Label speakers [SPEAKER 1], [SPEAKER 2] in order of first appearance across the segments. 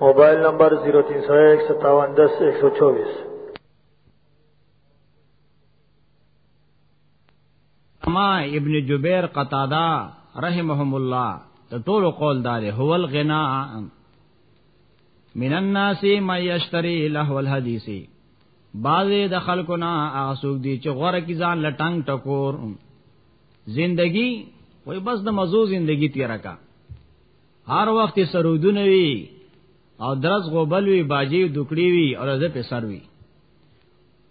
[SPEAKER 1] موبایل نمبر 03015710124
[SPEAKER 2] ما ابن جبیر قتاده رحمهم الله ته ټول قول دار هو الغنا من الناس ما یشتری له الحدیث بعضی د خلکو نه هغه څوک دي چې غوړه کی ځان لټنګ ټکور زندگی وای بس د مزو زندگی تیرا کا هر وخت سرودونه وی او درس غوبل وی باجی دکړی وی او زه په سر وی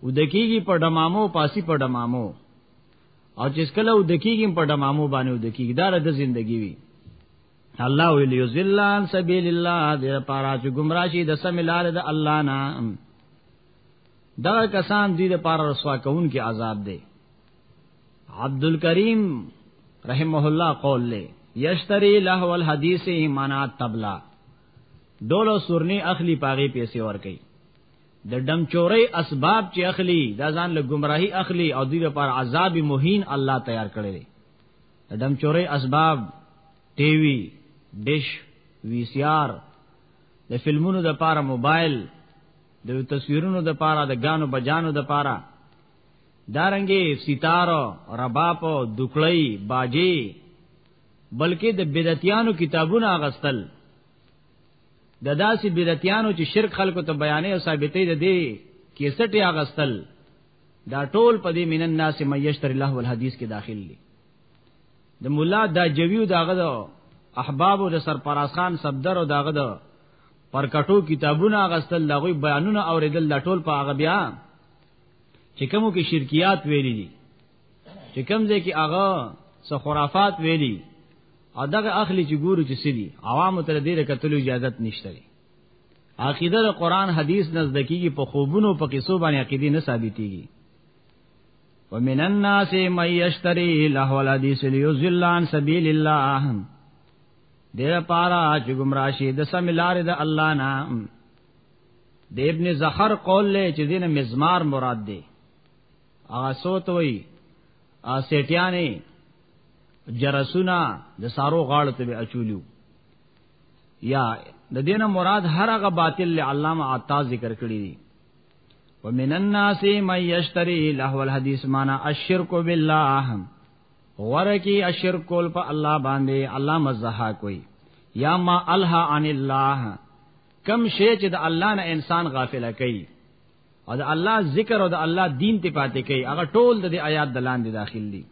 [SPEAKER 2] او دکیږي په دمامو پاسی په دمامو او چې کله او دکیږي په دمامو باندې او دکیږي دا د ژوندۍ وی الله ویل یذلان سبیل الله د پارا چې گمراه شي د سم لار د الله نه دا کسان دې د پارا رسوا کون کې عذاب دی عبد الکریم رحمه الله قول له یشتری له الحدیث ایمانا تبلا دولو سورنی اخلی پاغي پیسې ور کوي د ډم چوري اسباب چې اخلي دا ځان له گمراهي اخلي او دوی لپاره عذاب مهین الله تیار کړی دی د ډم چوري اسباب ټي وي ډش وی سي آر د فلمونو د لپاره موبایل د تصویرونو د لپاره د غانو بجانو د لپاره دارنګي ستار رباب دکړی باجی بلکې د بدعتیانو کتابونه اغستل د داسې بدعتیانو چې شرک خلکو ته بیانې او ثابتې ده دي کیسټي اغستل دا ټول په دې مینن ناس میشتر الله والحدیث کې داخل دي د مولا دا جویو داغه د احباب او د سرپراز خان صدر او داغه د پرکټو کتابونه اغستل دغه بیانونه اوریدل دا ټول په هغه بیا چې کومو کې شرکیات ویلي دي چې کوم ځای کې هغه څه خرافات ویلي او دغه اخلي چې ګورو چې سړي عوامو ته دې کتلو اجازه نشته لري عقیده د قران حدیث نزدکیږي په خوبونو په قصو باندې عقیده نه ثابتيږي ومن الناس من يشتري له الحديث ليضل عن سبيل الله دیر پارا چې گمراشي د سم لارې د الله نام د ابن زخر قول له چې دینه مزمار مراد دی هغه صوت وای ا سیټیانه جرسونا د سارو غاړه ته اچولیو یا د دینه مراد هر هغه باطل له علامه عطا ذکر کړی دی ومن الناس من یشتری لهو الحدیث معنا الشرک بالله ورکی الشرک کول په الله باندې علامه زها کوي یا ما الها عن الله کم شی چې د الله نه انسان غافل کوي او د الله ذکر او د الله دین ته پاتې کوي هغه ټول د آیات د لاندې داخل دي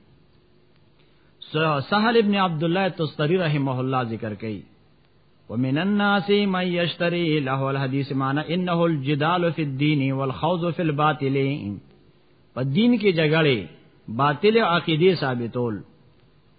[SPEAKER 2] سهل ابن عبد الله تستری رحمه الله ذکر کوي ومن الناس من يشتري له الحديث معنى انه الجدال في الدين والخوض في الباطل په دین کې جګړه باطل عقیده ثابتول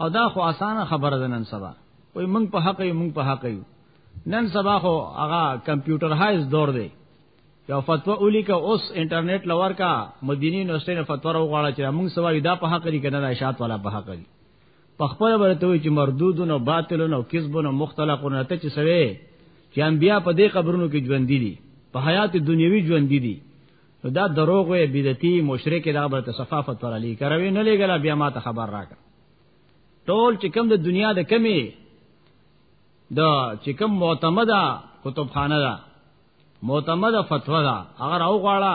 [SPEAKER 2] او دا خو اسانه خبره ده نن سبا وای موږ په حق یو موږ په حق یو نن سبا خو هغه کمپیوټر هایز دور دی یو فتوا اولی کا اوس انټرنیټ لور کا مدینی یونیورسيټي نه فتوا راغواړه چې موږ سوا دا په حق لري کنه اشاعت والا په حق لري په خپل ورته وي چې مردودون او باطلون او کذبون او مختلقون ته چې سوي چې انبیا په دې قبرونو کې ژوند دي په حیات دنیوي ژوند دي نو دا دروغ وي بدعتي مشرک دا به صفافت پر علی کروي نه لګلا بیا ما ته خبر راکړه ټول چې کوم د دنیا د کمی د چې کوم معتمده کتابخانه ده معتمده فتوا ده هغه راو غواړه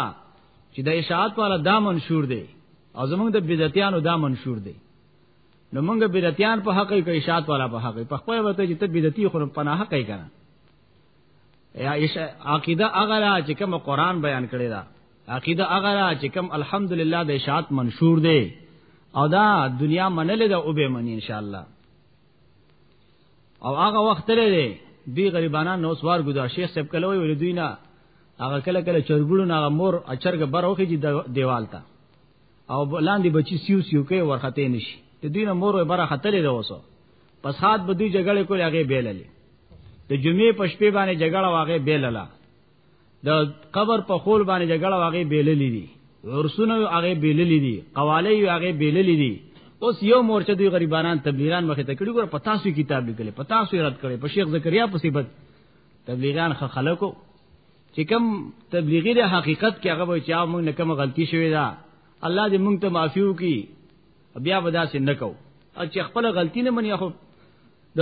[SPEAKER 2] چې د اشاعت والا دا منشور دی او زمونږ د بدعتیانو دا منشور دی نو مونږ بدعتیان په حق کې اشاعت والا په حق په خپل وته چې ته بدعتي خو په نه حق کې کنه یا ایش عقیده هغه چې کوم قران بیان کړی دا عقیده هغه چې کوم الحمدلله د اشاعت منشور دی او دا دنیا منلې ده او به من ان شاء الله او هغه وخت لري دی غریبانان نو سوار ګذار شیخ صاحب کله وی دوی نه هغه کله کله چرګړو نه مور اچرګ بروخي دي دیوال ته او لاندې بچي سیو سیو کوي ورخته نشي ته دوی نه مور بره خطلې ده اوسه پس خاط به دوی جګړه کولې هغه بیللې د جمعې په شپې باندې جګړه واغې بیلله د قبر په خول باندې جګړه واغې بیللې دي ورسونه هغه بیللې دي قواله هغه بیللې دي اوس یو مورچه دوی غریبانان تبلیغان مخه ته کړي ګور په تاسو کتاب لیکل په تاسو رد کړي په شیخ زکریا په صفت تبلیغان خ خلکو چې کوم تبلیغی د حقیقت کې هغه وایي چې موږ نه کوم غلطي شوې ده الله دې موږ ته معافي وکړي بیا به داسې نه کو او چې خپل غلطی نه مني خو د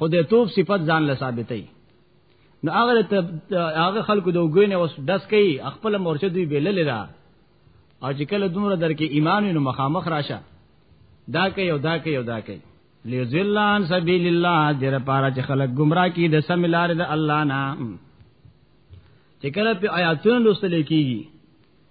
[SPEAKER 2] خدای توپ صفت ځان له ثابتې نو هغه ته هغه خلکو د وګوینه اوس دس کوي خپل مورچه دوی بیلل را او چې کله دومره درکې ایمان نو مخامخ راشه دا کوي او دا کوي او دا کوي لیذل عن سبیل الله دغه پارا چې خلک گمراه کی د سم لار د الله نه چې کله په آیاتونو لوستل کیږي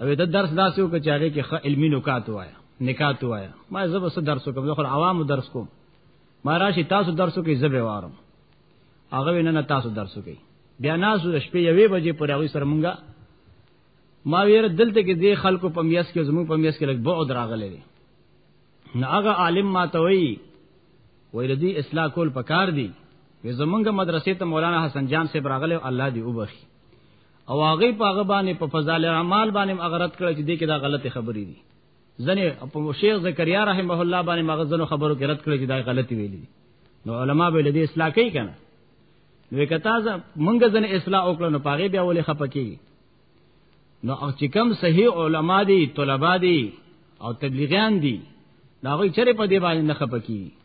[SPEAKER 2] او دا درس داسې وکړ چې هغه کې خ علمي نکات وایا نکات وایا ما زب څه درس کوم خو عوام درس کوم ما راشي تاسو درس کوي زب وارم هغه نه نه تاسو درس کوي بیا ناسو د شپې یوې بجې پر هغه سره مونږه ما ویره دلته کې د خلکو په میاس کې زمو په میاس کې لګ بعد راغلې دي نه هغه عالم ما ته وی ویل دي اصلاح کول پکار دي زمونږه مدرسې ته مولانا حسن جان سے براغله الله دی وبخي او هغه په هغه باندې په فضائل اعمال باندې اغرت کړ چې دې کې دا غلطه خبرې دي ځنه په شیخ زکریا رحمه الله باندې مغه ځنو خبرو کې رد کړ چې دا غلطي ویلي نو علما به لدی اصلاح کوي کنه نو کتا ز مونږ ځنه اصلاح وکړو نو پاره بیا ولې خپکی نو چې کم صحیح علما دي طلبه دي او تبلیغیان دي دا غوي چرې په دې باندې نه خپکی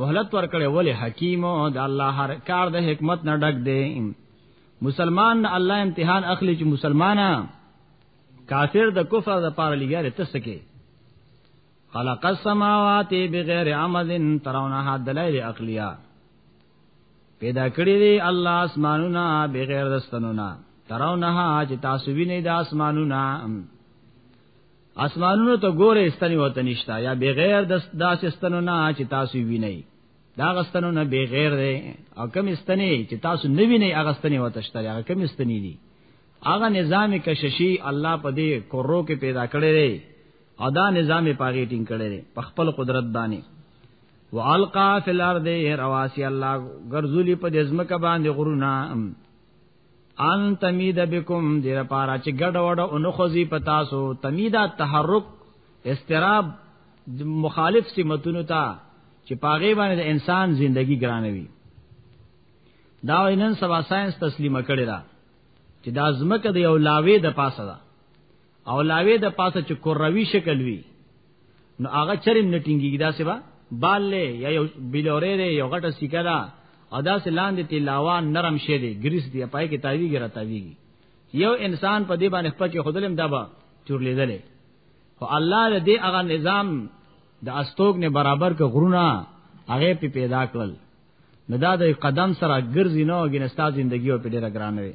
[SPEAKER 2] مهلت ورکړې ولې حکیم او د الله هر کار د حکمت نه ډک دی مسلمان نه الله امتحان اخلي چې مسلمانا کافر د کفر د پاره لګاره تسکه خلق السماوات بغیر عمد ترونها دلائل عقلیه پیدا کړی دی الله اسمانونه بغیر دستنونه ترونه چې تاسو وینئ د اسمانونه اسمانونو ته ګوره استنی وته نشتا یا بغیر د داس استنو نه چې تاسو ویني دا غستنو نه بغیر دی او کم استنی چې تاسو نه ویني هغه استنی وته شته هغه کم استنی دي هغه نظام کششی الله په دې کورو کې پیدا کړی دی او دا نظام پاګی ټینګ کړی دی په خپل قدرت باندې والقا فی الارض رواسي الله غرذلی په دې ځمکه باندې غرونه ان تمید بكم دیر پارا چې ګډ وډ اون خوځي پتا سو تمیدا تحرک استراب مخالف سمتونو ته چې پاغه باندې د انسان ژوندۍ ګرانوي دا نن سبا ساينس تسلیمه کړی دا چې دا زمکه د یو لاوی د پاسه ده او لاوی د پاسه چې کروي شکل وي نو هغه چریم نه ټینګیږي دا سبا بال له یا یو بلورې دی یو غټه سیکه ده او دا سلاندې تلاوا نرم شه دی ګریس دی پای کې تاویږي را تاویږي یو انسان په دې باندې خپل کې خودلم دبا چورلیدلې خو الله دې هغه نظام د استوګ نه برابر ک غرونه هغه په پیدا کړل نو دا د قدم سره ګرځي نو ګنستا زندگی او په ډیره ګرانه وي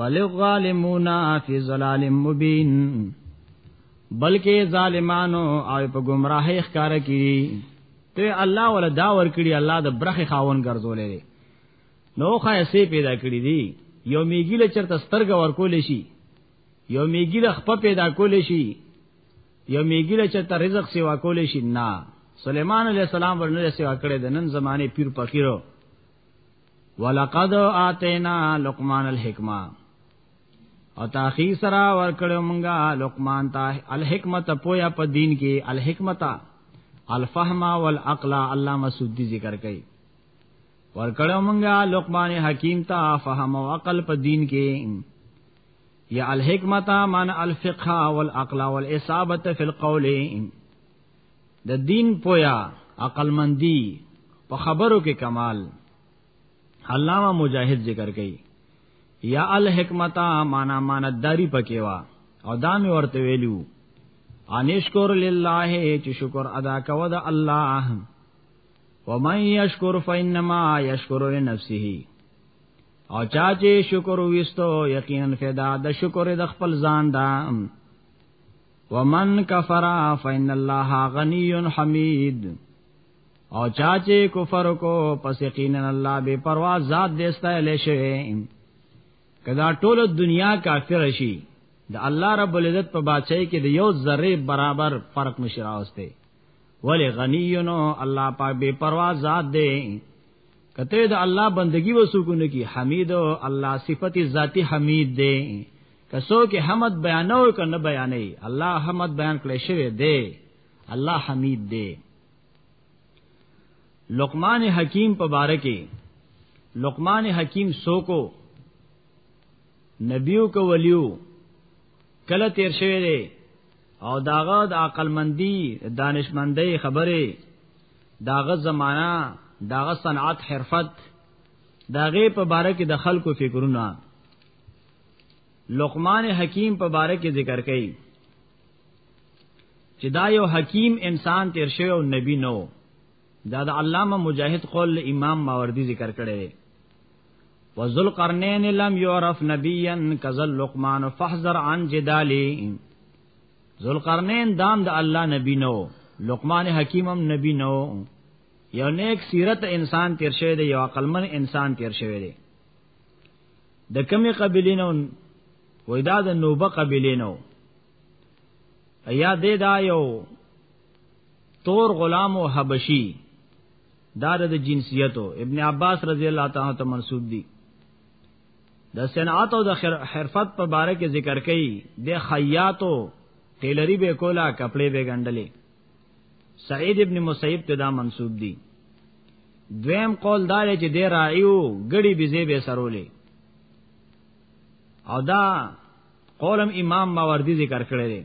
[SPEAKER 2] بل الظالمون فی ظلال مبین بلکې ظالمانو او په گمراهی ښکار کړي ته الله ولا دا ور کړی الله د برخه خاون ګرځولې نو خاصه پیدا کړی دی یو میګی له چرته سترګ ور کولې شي یو میګی له خپ پیدا کولې شي یو میګی له چرته رزق سیوا کولې شي نه سليمان عليه السلام ورنه سیوا کړې د نن زمانه پیر فقیرو ولقد آتینا لقمان الحکمه او تاخی سرا ور کړو مونږه لقمان ته الحکمت پویا په دین کې الحکمت الفهم والعقل الله مسعود دی ذکر کوي ور کړو مونږه لقمان حکیم ته فهم او عقل په دین کې یا الحکمت من الفقه والعقل والاصابه فی القول د دین پویا عقل مندی په خبرو کې کمال علامه مجاهد ذکر کړي یا الحکمتا معنا مانداری پکې وا او دا مې ورته ویلو انشکر لله چې شکر ادا کوو د الله ومن یشکر فینما یشکر لنفسه او چا چې شکر وستو یقینا فدا د شکر د خپل ځان دا ومن کفر فإن الله غنی حمید او چا چې کفر کو پس یقینا الله بے پروا ذات دیستا لې شوی کدا ټول دنیا کافر شي د الله رب العزت په بادشاہي کې د یو ذره برابر فرق نشي راوسته ولی غنیونو الله پاک بے پروا ذات دی کته د الله بندگی وسوکونه کی حمید او الله صفت ذاتی حمید دی کسو کې حمد بیانو کنه بیانې الله حمد بیان کړی شوی دی الله حمید دی لقمان حکیم په باره کې لقمان حکیم سوکو نبیو کو ولیو کله تیر شوی دی او داغه د عقل مندي دانشمندۍ خبره داغه زمانہ داغه صنعت حرفت داغه په باره کې د خلکو فکرونه لقمان حکیم په باره کې ذکر کړي چې دا یو حکیم انسان تیر شوی او نبی نو دا د علامه مجاهد قول امام ماوردی ذکر کړي وذل قرنین لم یعرف نبیا کذل لقمان فاحذر عن جدالی ذل قرنین دام د دا الله نبی نو لقمان حکیم هم نبی نو یو نیک سیرت انسان تیر شوی دی یو عقلمن انسان تیر شوی دی د کمی قبیلی نو وای دا د نوبه قبیلی نو یا دې دا یو تور غلام او حبشي دا د جنسیتو ابن عباس رضی الله تعالی ته منسوب دي د صنعت او د حرفت په باره کې ذکر کړي د خیاطو ټیلری به کولا کپڑے به ګندلې سعید ابن مسیب ته دا منسوب دی دویم قول دا دی چې دی راعیو غړي بيزه به سرولې او دا قولم امام ماوردی ذکر کړی دی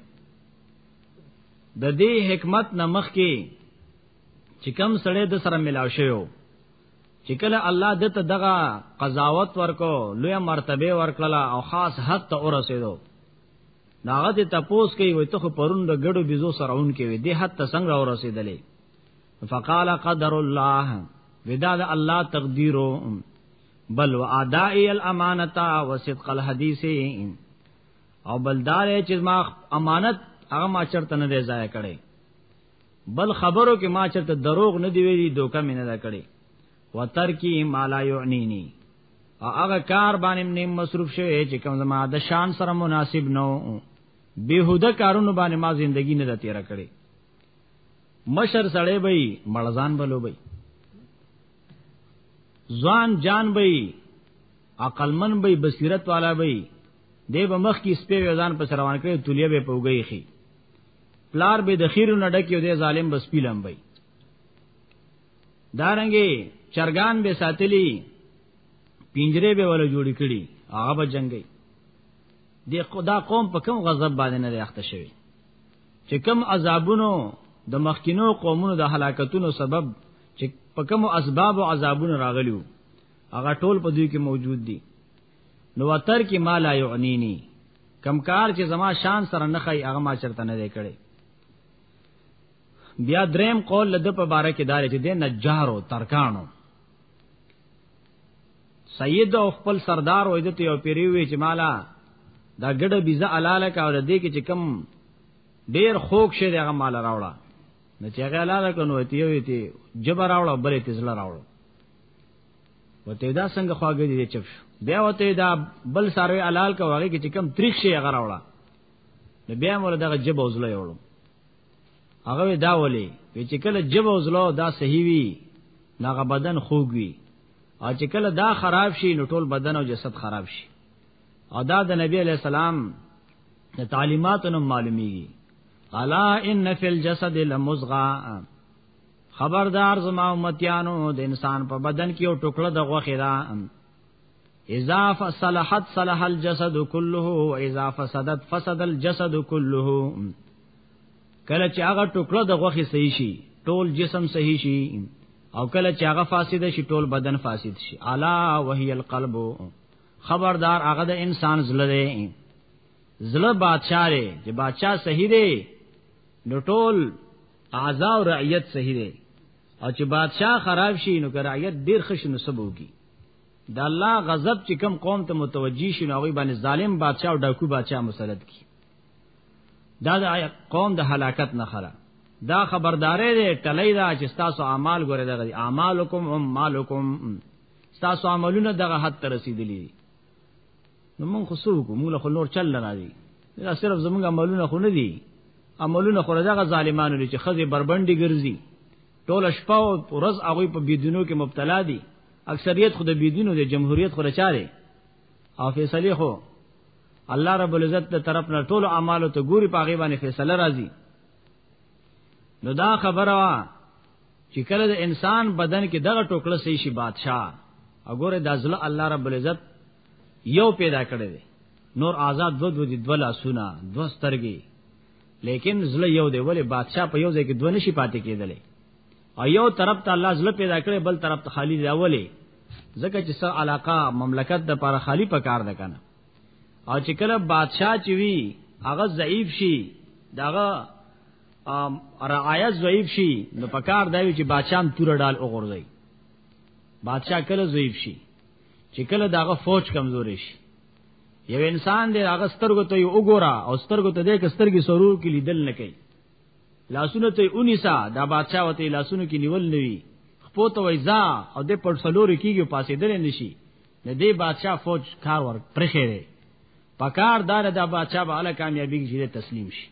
[SPEAKER 2] د دې حکمت نمخ کې چې کم سړی د سره ملاو شوی چې کله الله دته دغه قضاوت ورکو لوی مرتبه ورکړه او خاص حق ته ورسېدو ناغه ته تپوس کوي وي ته پرون د ګړو بيزو سره اون کې وي د حد تسنګ را ورسېدلې فقال قدر الله ودا د الله تقدیرو بل وادائی الامانتا وصدق الحدیث او بلدار چې ما امانت هغه ما چرته نه دی ضایع کړي بل خبرو کې ما چرته دروغ نه دی ویلي دوکه مې نه دا کړي وترکی ما لا یعنینی او هغه کار باندې نیم مصروف شوی چې کوم زما د شان سره مناسب نو بیهوده کارونو باندې ما زندگی نه تیر کړې مشر سړی به مړزان بلو به ځوان جان به عقلمن به بصیرت والا به دی به مخ کې سپې وزن پر روان کړي تولیه به پوګي خي پلار به د خیرو نډکیو دی ظالم بس پیلم به دارنګي چرګان به ساتلی پنجره به ولا جوړی کړي هغه به جنگي د خدا قوم په کوم غضب باندې نه اخته شوی چې کوم عذابونو د مخکینو قومونو د هلاکتونو سبب چې په کوم اسباب او عذابونو راغلیو هغه ټول په دوی کې موجود دي نو وتر کې ما لا یعنینی کم کار چې زما شان سره نه خای هغه ما چرته نه دی کړی بیا دریم قول لد په باره کې دار چې د نجارو ترکانو سید او خپل سردار وې دته یو پیری وی چې مالا دا ګډه بيزه الاله کا ور دې کې چې کم ډیر خوک شه دغه مال راوړه نو چې هغه الاله کنو ته یو ته جبر راوړه بلې تزل راوړه وته دا څنګه خواږه دي چپ شو بیا وته دا بل سره الال کا وغه کې چې کم تریخ شي هغه راوړه نو بیا مور دغه جب اوزله یوړم هغه دا ولي چې کله جب او زلو دا صحیح وي ناغه بدن خوږ وي او چې کله دا خراب شي نو ټول بدن او جسد خراب شي او دا د نبی علی السلام د تعلیماتو نو معلومیږي الا ان فی الجسد لمزغا خبردار زما امتیانو د انسان په بدن کې یو ټوکړه د غوخه را اذا فصلحت صلح الجسد كله واذا فسدت فسد الجسد كله کله چې هغه ټوکړه د غوخي صحیح شي ټول جسم صحیح شي او کله چې هغه فاسد شي ټول بدن فاسد شي الا وهي القلب خبردار هغه د انسان زله دی زله بادشاہ دی چې بادشاہ صحیح دی نو ټول اعضاء او رعیت صحیح دی او چې بادشاہ خراب شي نو که رعیت ډیر خش نو سبو کی دا الله غضب چې کم قوم ته متوجی شي نو هغه باندې ظالم بادشاہ او ډاکو بادشاہ مسلط کی دا د قوم د هلاکت نه خره دا خبردارې دې ټلې دا چې تاسو اعمال ګوره دغه اعمالکم هم مالکم تاسو عملونه دغه حد ته رسیدلی نو مونږ خو سو کو مونږ له نور چل نه راځي دا صرف زمونږ عملونه خو نه دي عملونه خو دغه ظالمانو دي چې خزه بربندي ګرځي ټول شپه او ورځ هغه په بيدینو کې مبتلا دي اکثریت خو د بيدینو د جمهوریت خو لچاره او فیصله خو الله رب العزت ته طرف نه ټول اعمال ته ګوري پاغه باندې فیصله راځي نو دا خبره وا چې کله د انسان بدن کې دغه ټوکړه سي شي بادشاہ وګوره د ازل الله رب العزت یو پیدا کړی دی نور آزاد دو دو دي دو لاسونه دو سترګي لیکن زله یو دی ولی بادشاہ په یو ځای کې دو نشي پاتې کېدلی او یو طرف ته الله زله پیدا کړي بل طرف ته خالی دی اولی ځکه چې سر علاقه مملکت د پر خالی په کار ده کنه او چې کله بادشاہ چې وی هغه ضعیف شي داغه رعایت ضعیف شي نو په کار دی چې بادشاہ هم تور ډال وګورځي بادشاہ کله ضعیف شي چې کله داغه فوج کمزوري شي یو انسان دی هغه سترګو ته یو وګوره او سترګو ته دې کسترګي سرور کې لیدل نه کوي لاسونه ته اونیسا دا بادشاہ وته لاسونو کې نیول نوي خپو ته وایزا او د پټ سلور کیږي پاسې دل نشي د دې بادشاہ فوج کار ور پرخې دی پکار دار دا بادشاہ به اله کامیابی کې تسلیم شي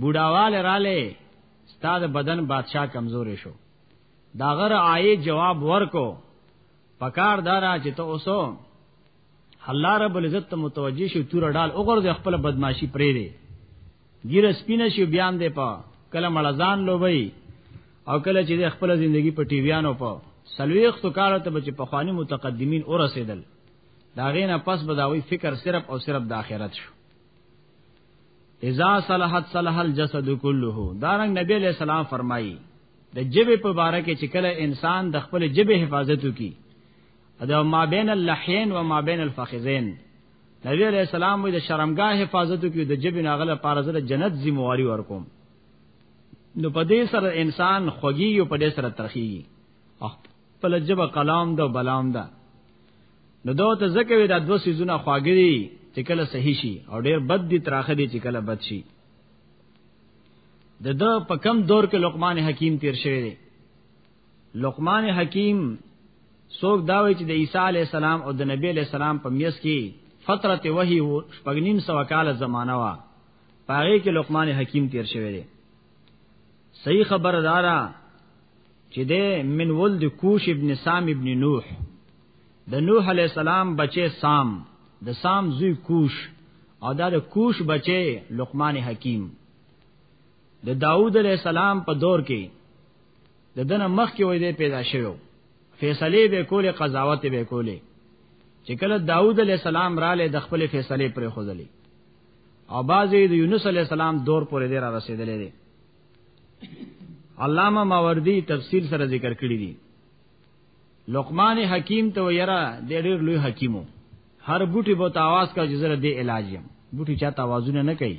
[SPEAKER 2] بوډاوال رااله استاد بدن بادشاہ کمزورې شو دا غره آئے جواب ورکو پکار دارا چې ته اوسو الله رب العزت ته متوجه شي تور ډال وګرځي خپل بدمعشي پرې دی ګیر سپینه شي بیان دی په کله ملزان لوبي او کله چې خپل ژوندۍ په ټي ویانو په سلويخ تو کار ته بچ په خواني متقدمین اور رسیدل دا غینا پس بداوی فکر صرف او صرف د آخرت شو اذا صلحت صلح الجسد كله دارنګ نبی علیہ السلام فرمایي د جبه په باره کې چې کله انسان د خپل جبه حفاظت وکړي دا ما بین اللحین و ما بین الفخذین نبی علیہ السلام وی د شرمګاه حفاظت کوي د جبن اغله پار زره جنت ذمہواری ورکوم نو په دې سره انسان خوږي او په دې سره ترخی په لجبه کلام دا بلام دا نو دوه ته زکه وی دا دوه سيزونه خواګری چې کله صحیح شي او ډیر بد دي تراخه دي چې کله بد شي د د په کم دور کې لقمان حکیم تیر شوی دی لقمان حکیم څوک دا وی چې د عیسی علی السلام او د نبی علی السلام په میس کې فترت وحی وو شپږنیم سو کال زمانہ وا پاره کې لقمان حکیم تیر شوی دی صحیح خبردارا چې د من ولد کوش ابن سام ابن نوح د نوح علی السلام بچي سام د سام زوی کوش او دا د کوش بچي لقمان حکیم د داوود علی السلام په دور کې د دنه مخ کې وای دی پیدا شوی فیصله به کوله قضاوت به کوله چې کله داوود علی السلام را له د خپل فیصله پر خوذلې او بعضی د یونس علی السلام دور پورې دی را رسیدلې دي علامه ماوردی تفسیر سره ذکر کړی دي لقمان حکیم ته یرا د ډېر لوی حکیمو هر بوټي بوت आवाज کا جزره دی علاج يم بوټي چاته आवाजونه نه کوي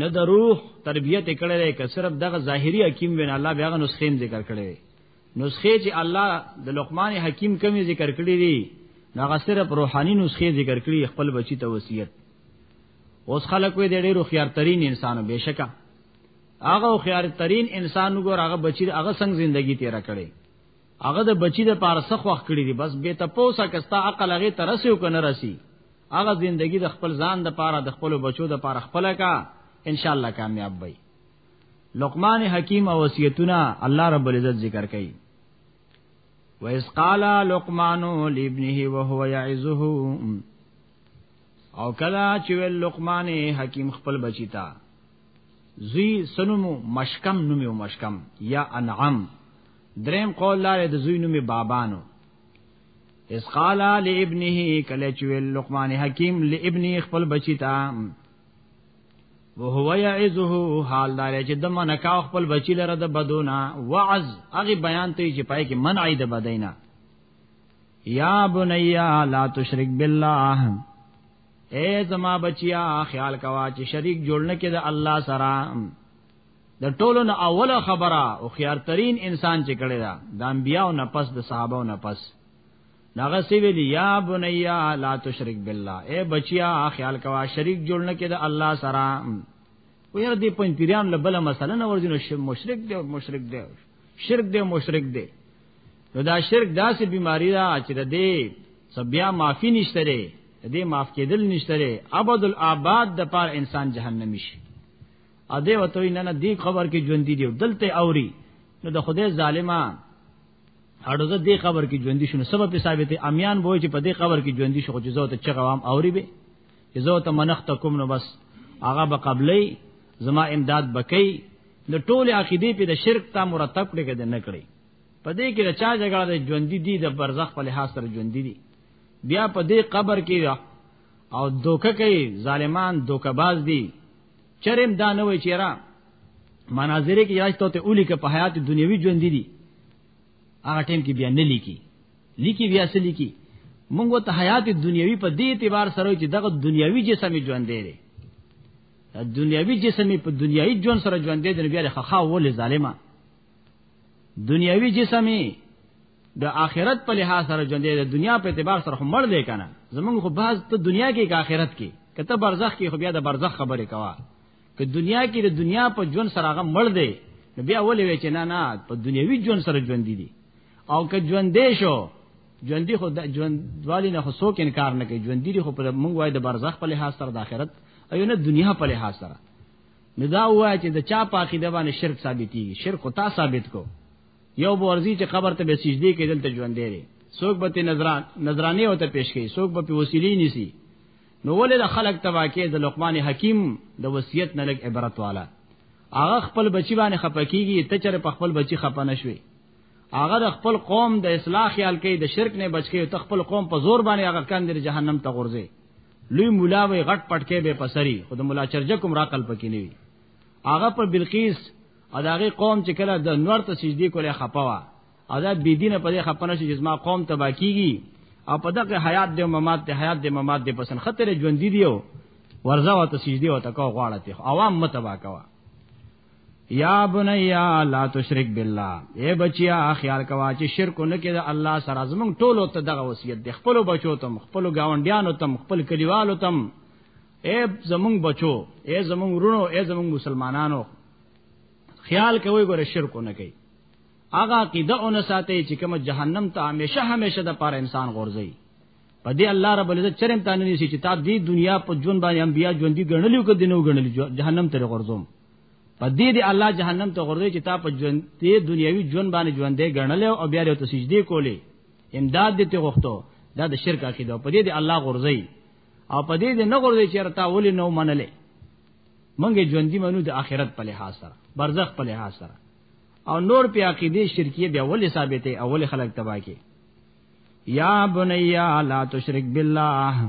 [SPEAKER 2] نه د روح تربیت کړي لري که صرف دغه ظاهري حکیم وین الله بیا غو نسخې ذکر کړي نسخې چې الله د لقمان حکیم کمی ذکر کړي دي هغه صرف روحاني نسخې ذکر کړي خپل بچی ته وصیت اوس خلک وې د ډېرو خيار ترين انسانو بشکا هغه خيار ترين انسان وګور هغه بچی هغه څنګه ژوندۍ تیر کړي هغه د بچی د پاره سخ وخت کړی دی بس به تپوسه کستا عقل هغه ترسي او کنه رسی هغه زندگی د خپل ځان د پاره د خپل بچو د پاره خپل کا ان شاء الله کامیاب وي لقمان حکیم او وصیتونه الله رب العزت ذکر کوي وَإِذْ قَالَ لُقْمَانُ لِابْنِهِ وَهُوَ يَعِظُهُ او کلا چې ویل لقمان حکیم خپل بچی تا زی سنمو مشکم نومو مشکم یا انعام دریم قول لاره د زوی نومي بابانو اس قال لابنه کله چې لقمان حکیم لابنه خپل بچی تا وهو يعزه حال دار چې د من کا خپل بچی لره د بدونا وعظ هغه بیان ته چې پای کې منع د بدینا یا بنیا لا تشرک بالله اے زما بچیا خیال کوا چې شریک جوړنه کې د الله سره د ټولو نه اوله خبره او خيارترين انسان چې کړی دا د انبيانو نه پس د صحابهو نه پس داغه سی ویلی یا بنیا لا تشرک بالله اے بچیا خیال کوا شریک جوړنه کې د الله سره ویر دې پنځ پیران له بل مسله نه ورځینو مشرک دی مشرک دی شرک دی مشرک دی نو دا شرک داسې بیماری ده چې د دې سبیا معافی نشته لري د دې معاف کېدل نشته لري ابد الاباد د پار انسان جهنمی شي ا دې وته نه نه دی خبر کې ژوند دی دلته اوري نو د خدای ظالما اړو زه دې خبر کې ژوند شنو سبب په ثابته امیان بوې چې په دې خبر کې ژوند شو چې زه ته چغوام اوري به چې زه ته منخت کوم نو بس هغه به قبلې زما امداد بکې د ټول عقیده په د شرک تا مرتب کړي کده نه کړي په دې کې رچا جګړه د ژوند دي د برزخ په لحاظ سره ژوند دي بیا په دې قبر کې او دوکه کوي ظالمان دوکه باز دي چرم دا نه وی چیرې مناظره کې یاش ته اولی کې په حیات دنیوي ژوند دي هغه ټیم کې بیا نه لیکي لیکي بیا سې لیکي موږ ته حیات دنیوي په دې اعتبار سره چې دغه دنیوي جسم ژوند دی دنیوي جسم په دنیوي ژوند سره ژوند دی د بیا خخا ول ظالما دنیوي جسمي د آخرت په لحاظ سره ژوند دی د دنیا په اعتبار سره هم مړ دی کنه زمونږ خو بعض ته دنیا کې کې آخرت کې کته برزخ کې خو بیا د برزخ خبره کوا که دنیا کې د دنیا په ژوند سره هغه مړ دی نو بیا ولې وی چې نه نه په دنیوي ژوند سره ژوند دي او که ژوند دی شو ژوند دی خو د ژوند والی نه خو څوک انکار نه کوي ژوند دی خو په مونږ وای د برزخ په لحاظ سره د آخرت ایو نه دنیا په لحاظ سره نو دا وای چې د چا په عقیده باندې شرک ثابتېږي شرک او تا ثابت کو یو بورزی چې قبر ته به سجدي کې دلته ژوند دی څوک به نظران نظرانه او ته پیش کوي څوک به په وسیلې نیسی نو ولې د خلق تواکه د لقمان حکیم د وصیت نه لګ عبرت والا هغه خپل بچی باندې خپکیږي ته چر په خپل بچی خپنه شوي هغه د خپل قوم د اصلاح خیال کوي د شرک نه بچ کوي ته خپل قوم په زور باندې هغه کاندر جهنم ته غورځي لوی مولا وي غټ پټکې به پسري خود مولا چرجکم راقل پکې نیوي هغه په بلقیس او دا غي قوم چې کله د نور ته سجدي کوله خپوا او دا بی دینه په دې خپنه شي چې ما قوم تبا کیږي او په دغه حیات د ممات د حیات د ممات د پسن خطر ژوند دیو ورځه او تسجدي او تکو غواړه ته عوام متبا کوا یا بنیا لا تشرک بالله اے بچیا خیال کوا چې شرک نه کې د الله سره زمونږ ټولو ته دغه وصیت د خپل بچو تم خپل گاونډیانو تم خپل کلیوالو تم اے زمونږ بچو اے زمونږ ورونو اے زمونږ مسلمانانو خیال کوي ګوره شرک نه کوي اغه عقیده اون ساتي چې کوم جهنم ته همیشه همیشه د پاره انسان غورځي په دې الله رب العزت چرم تانه نشي چې تا دې دنیا په جون باندې انبیا ژوند دي ګڼلیو کو دینو ګڼلی جهنم ته غورځوم په دې دې الله جهنم ته غورځي چې تا په ژوند دې دنیوي ژوند باندې ژوند دې ګڼل او بیا ته سجدي کولې امداد دې ته غوښتو دا د شرک عقیده په دې دې الله غورځي او په دې دې نه غوړې چې رتا ولې نو منلې منګه ژوندۍ منو د آخرت په لحاظ سره برزخ په لحاظ سره او نور په عقیده شرکیه بیا ولې ثابته اول خلق تبا کې یا بنیا لا تشرک بالله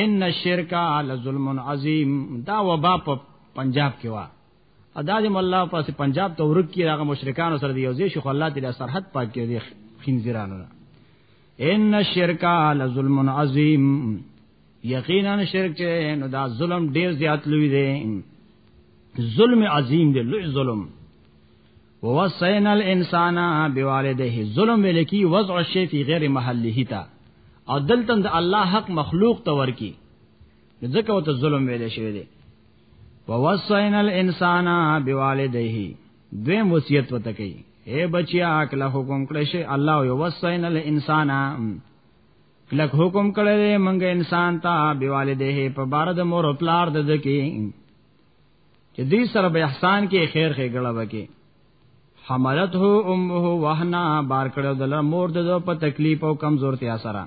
[SPEAKER 2] ان الشرک لظلم عظیم دا وبا په پنجاب کې وا ادا دې مولا پاسې پنجاب ته ورک کی هغه مشرکانو سره دی یوځې شیخ الله تعالی سرحد پاک کړي دي خنزیرانو ان الشرک لظلم عظیم یقینا شرک چې نو دا ظلم ډیر زیات لوی دی ظلم عظیم دی لوی ظلم ووصینا الانسان بوالده ظلم ملکی وضع الشی فی غیر محله تا او دلته د الله حق مخلوق ته ورکی ځکه وته ظلم ویل شوی دی ووصینا الانسان بوالدیه دوی وصیت وته کوي اے بچیا کله حکم کړی شي الله یو وصینا الانسان کله حکم کړی دی منګ انسان ته بوالدیه په بار د مور او پلار د دکی چې دې سره به احسان کې خیر خې ګړه وکي حملته امه وهنا بار کړو د مور د په تکلیف او کمزورتیا سره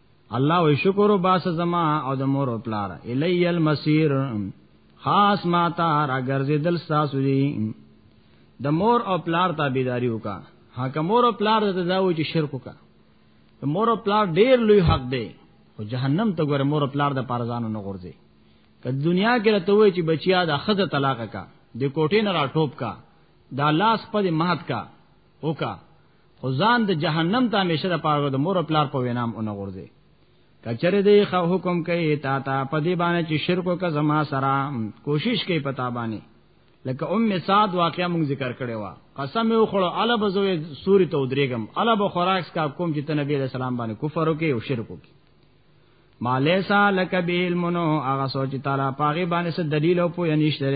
[SPEAKER 2] الله وی شکر باس زما او د مور او پلار الی المسیر خاص ما تا را ګرځیدل تاسو دی د مور او پلار تابعداري وکا هغه مور او پلار ته دا و چې شرک وکا د مور او پلار ډیر لوی حق دی او جهنم ته ګوره مور او پلار د پارزانو نه غورځي که دنیا کې راته وای چې بچیا د خزه طلاق کا د کوټې نه را ټوپ کا دا لاس په مات کا وکا خو ځان د جهنم ته همیشه د پاره د مور پلار په وینام اون غورځي کچره دی خو حکم کوي تا تا په دې باندې چې شرکو کا زما سره کوشش کوي پتا باندې لکه ام سعد واقعا موږ ذکر کړي وا قسم یو خړو الا بزوي سوري ته ودرېګم الا به خوراک کا کوم چې نبی عليه السلام باندې کفر وکي او شرک وکي مالیسا لک بیل منو هغه سوچ تعالی پاغي باندې څه دلیل او پوهه نشته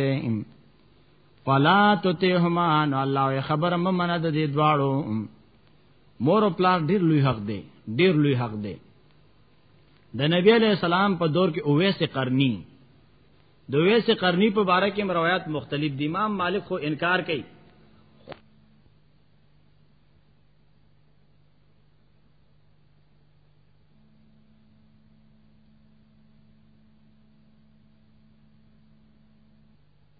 [SPEAKER 2] فلا تطعهما نو الله خبر ممنه د دې دواړو مور او پلار ډیر لوی حق دی ډیر لوی حق دی د نبی علیہ السلام په دور کې اویس قرنی د اویس قرنی په باره کې روایت مختلف دي امام مالک خو انکار کوي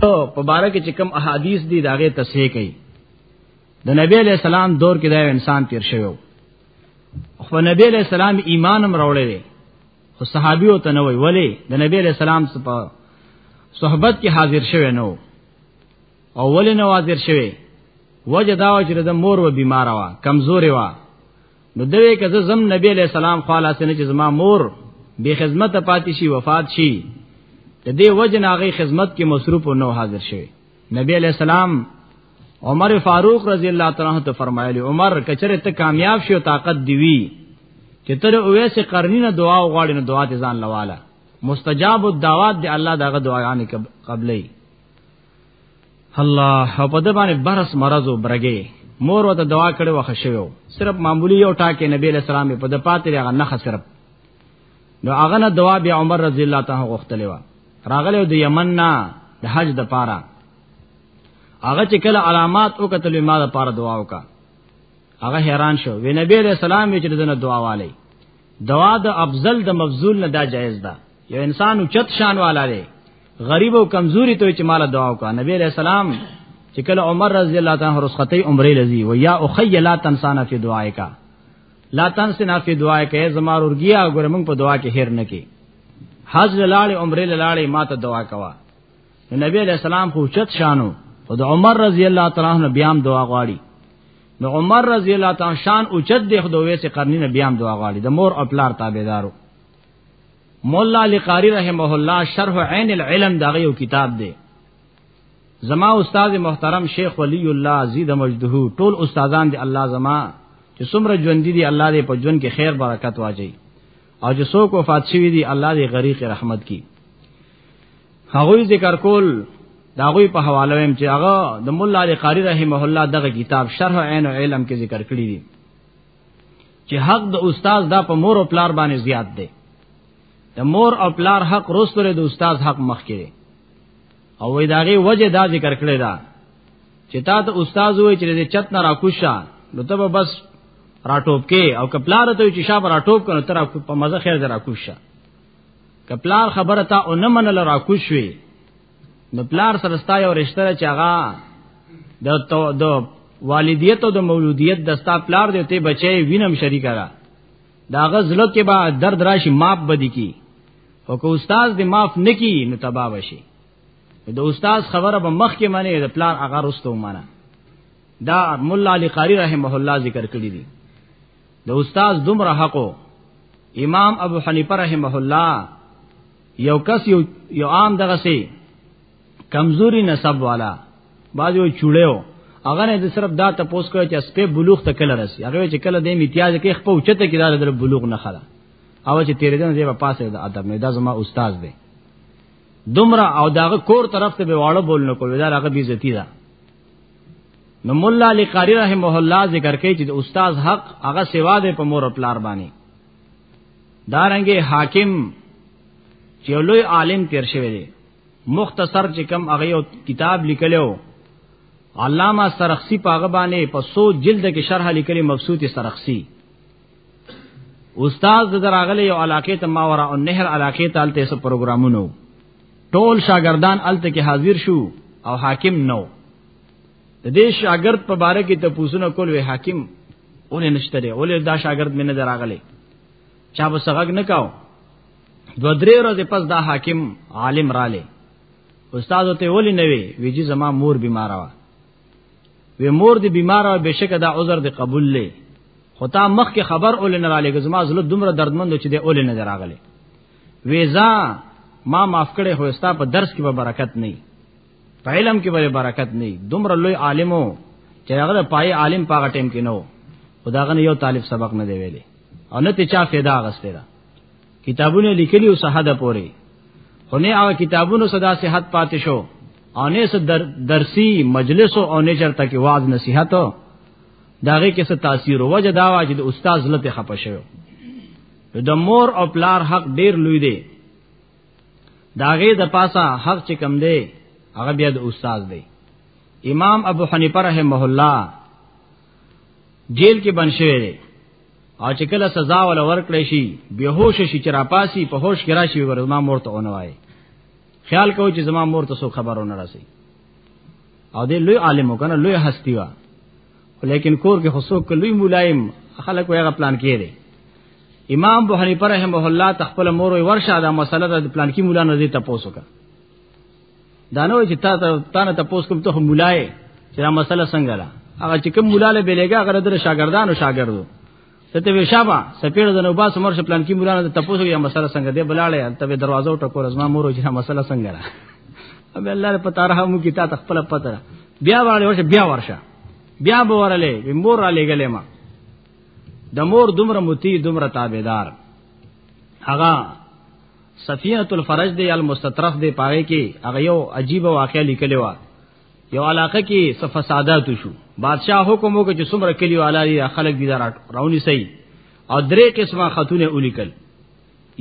[SPEAKER 2] تو په باره کې چې کوم احادیث دي داغه تصحیح کړي د نبی علی السلام دور کې دا انسان تیر شوی خو نبی علی السلام ایمان هم راوړی دی خو صحابي او تنوي ولی د نبی علی السلام په صحبت کې حاضر شوی نو او ولی نو حاضر شوی وجه دا چې د مور و بیمار وا کمزوري وا نو دوی که زم نبی علیہ السلام خاله سن چې زما مور به خدمت پاتې شي وفات شي د دې وجه ناغي خدمت کې مصروف او نو حاضر شوی نبی علیہ السلام عمر فاروق رضی الله تعالی عنہ ته فرمایلی عمر کچره ته کامیاب شې او طاقت دی وی چې تر اویس قرنی نه دعا وغواړي نو دعا ته ځان لواله مستجاب الدعوات دی الله دغه دعاګانې قبلې الله په د باندې برس مرض او برګې مور وته دعا کړې وخه شوو صرف معمولی یو ټاکه نبی له سلام په د پاتې هغه نه صرف نو هغه نه دعا بیا عمر رضی الله تعالی غوښتلې و راغله د یمن نه د حج د پاره هغه چې کله علامات او کتل ما د پاره دعا وکا هغه حیران شو وی نبی له سلام چې دنه دعا والی دوا د افضل د مفضول نه دا جایز ده یو انسان چت شان والا دی غریب او کمزوري ته چې مال دعا وکړه نبی علیہ السلام چې کله عمر رضی الله تعالی عنہ رخصتې عمره لذي و یا اخی لا تنسانا فی دعائک لا تنسنا فی دعائک زمار ورګیا ګره موږ په دعا کې هیر نه کی حج لاله عمره لاله ما ته دعا کوا نبی علیہ السلام خو چت شانو او د عمر رضی الله تعالی عنہ بیا هم دعا غواړي نو عمر رضی الله تعالی شان اوچت دی خدای وې سي قرنی نه بیا هم دعا غواړي د مور او پلار تابعدارو مولا علی قاری رحمه الله شرح عین العلم دا یو کتاب دی زما استاد محترم شیخ ولی الله عزیز مجده ټول استادان دی الله زما چې څومره ژوند دي الله دې په ژوند کې خیر برکت واجي او چې څوک وفات شوی دي الله دې غریق رحمت کی هغه ذکر کول داغوی په حواله ویم چې هغه د مولا علی قاری رحمه الله دغه کتاب شرح عین علم کې ذکر کړی دی چې حق د استاد دا په مور او پلار باندې زیات دی د مور او پلار حق روستره د استاد حق مخ کې او وې داغه وجه دا ذکر کړی دا چې تا ته استاد وې چې د چت نه راکوشا نو ته بس راټوب کې او کپلار ته چې شاب راټوب کنه تر په مزه خیر درا کوشا کپلار خبره تا او نه منل راکوشوي نو پلار سره ستا یو رشتہ چې هغه د تو دو والدیت او د مولودیت د ستا پلار دی ته بچي وینم شریکا را دا غزل کې با درد راشي ماپ بدی کی او که استاد دی معاف نکی نو تبا وشي د استاد خبره به مخ کې معنی د پلار هغه رستو معنی دا مولا علی قاری رحمه الله ذکر کړی دی د استاد دومره حقو امام ابو حنیفه رحمه الله یو کس یو یو عام دغه سي کمزوري نسب والا باجو چولیو هغه نه د صرف دا ته پوس کوي چې سپه بلوغ ته کله رسی هغه چې کله د امتیاز کې خپل اوچته کې دا د بلوغ نه خلا او چې تیرې دنه دی په پاسه د ادب نه دا زما استاد دی دومره او داغه کور طرف ته به واړه بول نه کوي دا هغه بیزتی ده نو مولا علی قاری رحمه الله ذکر کوي چې د استاد حق هغه سوا ده په مور او پلار باندې دارنګه حاکم چې لوی عالم تیر شوی دی مختصر چې کم هغه کتاب لیکلو علامہ سرخسی پاغه باندې په سو جلد کې شرح لیکلی مبسوط سرخسی استاد د دراغله یو علاقه ته ماورا او نهر علاقه ته الته سو پروګرامونو ټول شاګردان الته کې حاضر شو او حاکم نو د دې شاګرد په باره کې ته پوښتنه کول وی حاکم اونې نشته دی اولې دا شاګرد مې نه دراغله چا به سغګ نه کاو دو درې ورځې پس دا حاکم عالم رااله استاد ته ولې نه وی ویجی زما مور بیمار و وی مور دې بیمار و بشک دا عذر دې قبول لې خدا مخ کې خبر اول نه رااله زما زله دومره دردمند چې دې اول نه دراغله ویزا ما معاف کړې هو ستا په درس کې به برکت نه په علم کې به برکت نه دومره لوی عالمو چې هغه پای عالم پاغه ټیم کې نو خداغه یو طالب سبق نه دی ویلي او نه ته چا فایده غسته ده کتابونه لیکلی او صحه ده پوری خو نه هغه کتابونو صدا صحت پاتې شو او نه څه در درسي مجلس او نه چرته کې واعظ نصيحت داغه کې څه تاثیر وجه دا واجد استاد لته خپه شوی د مور او پلار حق ډیر لوی دی داغه د پاسه حق چې کم دی هغه بیا د استاد دی امام ابو حنیفه رحمه الله جیل کې بن شوی دی او چې کله سزا ول ورکړې شي به هوش شي چې راپاسي په هوش کې راشي ورما مرته اونوای خیال کوي چې زما مور ته سو خبرونه راسي او دې لوی عالم وکنه لوی هستی وا ولیکن کور کې خصوص کلوی ملایم خلک وایغه پلان کړي امام ابو حنیفه رحمه الله تخپل مور وی ورشه دا مسله د پلان کې مولا نه دي تاسو کا دانو چې تا ته تا نه تاسو کوم ته مولای چې دا مسله څنګه را هغه چې کوم مولا له بیلګه غره در شاګردانو شاګردو ته وی شابه سپیړ د نو باس مرشه پلان کې مولانه ته تاسو یې مسله څنګه دی بلاړې ته دروازه ټکور زما مور جنا مسله څنګه را ابي الله په تاره مو کې تا خپل پته بیا وړه ورشه بیا ورشه بیا به ورلې مور را لګلې ما د مور دومره متی دومره تابعدار هغه صفیه الفرج دی المستطرف دی پاره کې هغه یو عجیب واقعې لیکلی و یو علاقه کې څه فسادات شو بادشاہ حکم وکړ چې څومره کلی والا دي خلک دي راونی سي او درې قسمه خاتونه ولیکل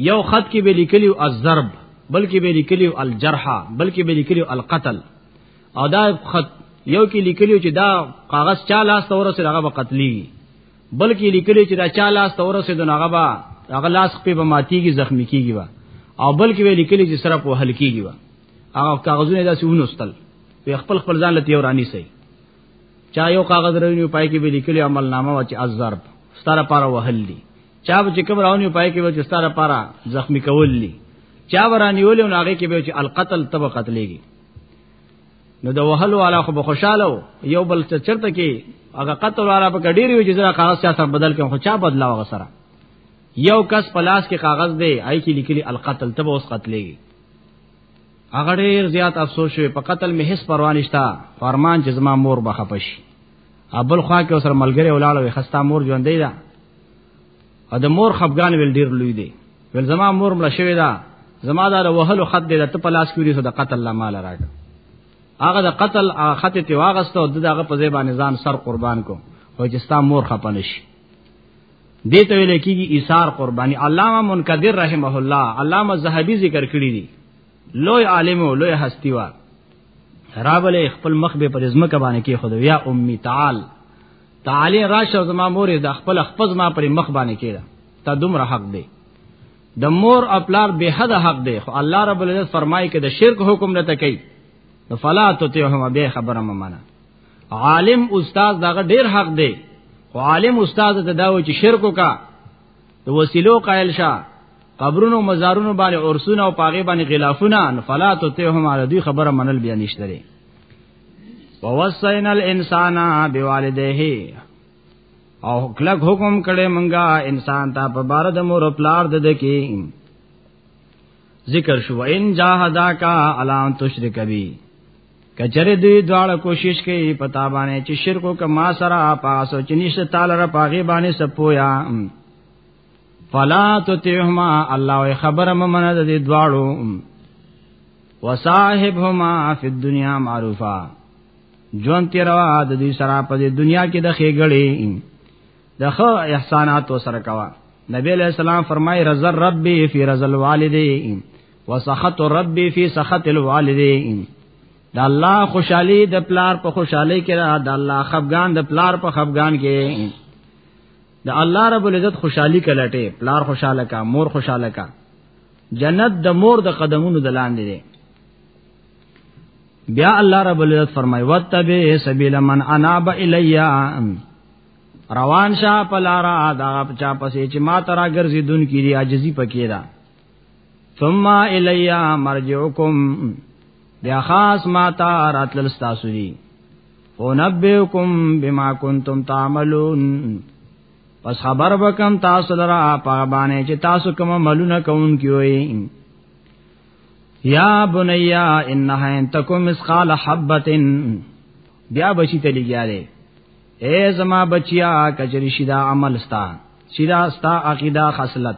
[SPEAKER 2] یو خط کې به لیکلی او الضرب بلکې به لیکلی او الجرح بلکې به لیکلی او القتل او دا خط یو کې لیکلی چې دا کاغذ چا لاس تور سره هغه قتلی بلکې لیکلی چې دا چا لاس تور سره دغه هغه با هغه لاس په ماتیږي زخمی کیږي او بلکې به لیکلی چې سره په هلکیږي هغه کاغذونه داسې ونوستل په خپل خپل ځان لته ورانی سي چا یو کاغذ راویني پای کې به لیکلی عمل نامه واچ ازرب ستاره پاره وهل دي چا به کوم راونی پای کې به ستاره پاره زخمی کول دي چا ورانی ولې نو هغه کې به چې القتل تب قتلېږي نو د وهلو علا خو خوشاله یو بل چرته کې هغه قتل علا په ډېری وجه سره کاغذ چا سره بدل کړي خو چا بدلا وغه سره یو کس پلاس کې کاغذ دی آی کې لیکلي القتل تب اوس قتلېږي هغه ډیر زیات افسوس شوی په قتل می هیڅ پروا نشتا فرمان چې زما مور به خپش ابل خوا کې سره ملګری ولاړ وي خستا مور ژوندې ده ا د مور خفغان ویل ډیر لوی دی ول زما مور مړ شوی دا زما دا وهلو خط دی ته پلاس کیږي سو د قتل لا مال راګ هغه د قتل خط ته واغسته او دغه په ځای باندې ځان سر قربان کو او چې ستا مور خپنه شي دې ته ویل کېږي ایثار قرباني علامه منقدر رحمه الله علامه زهبي ذکر کړی دی لوی عالم او لوی هستی و راوله خپل مخ به پر ځمکه باندې کې خود یا امي تعال تعالی راشه زما مور د خپل خپل ما پر مخ باندې کېده تا دومره حق دی د مور او پلار به حد حق دی خو الله رب العزت فرمایي کې د شرک حکم نه تکي فلا تطيعهم به خبره ممنه عالم استاد دغه ډیر حق دی خو عالم استاد ته دا و چې شرک وکا د وسیلو قائل شه قبرونو مزارونو باندې عرسونه او پاغه باندې غلافونه فلا تتهم علی دوی خبره منل بیا نشته لري ووصینا الانسان بوالديه او کلک حکم کړي مونږه انسان ته په بار د مور پلار د دکی ذکر شو ان جاهداکا الان تشرک بی کچره دوی دواړه کوشش کوي په تا باندې چې شرک او کما سره پاسو چې نشته تعالی را پاغي باندې سپویا فلا تطعهما الله خبره ممنه د دې دواړو وصاحبهما فی الدنیا معروفا جون تیروا د دې سره په دې دنیا کې د خېګړې د خو احسانات سره کوا نبی علیہ السلام فرمای رضا ربی فی رضا الوالدین وسخط ربي في سخط الوالدين دا الله خوشحالي د پلار په خوشحالي کې را دا الله خفغان د پلار په خفغان کې دا الله رب العزت خوشحالي کلټه پلار خوشاله کا مور خوشاله کا جنت د مور د قدمونو دلان دي بیا الله رب العزت فرمای وتبع سبیل من اناب الیا روان شاه پلارا دا چا پسې چې ما ترا ګرځې دن کې دی عاجزي پکې ده ثم الیا مرجعکم بیا خاص ما تا راتل تاسو دی فنبئکم بما کنتم تعملون پس خبر وکم تاسو لرا په باندې چې تاسو کوم ملونه کوون کیوي یا بنیا انها ان تکم مسقال حبتن بیا بچی ته لګیاله اے زما بچیا کچری شیدا عمل ستا شیدا ستا عقیده خصلت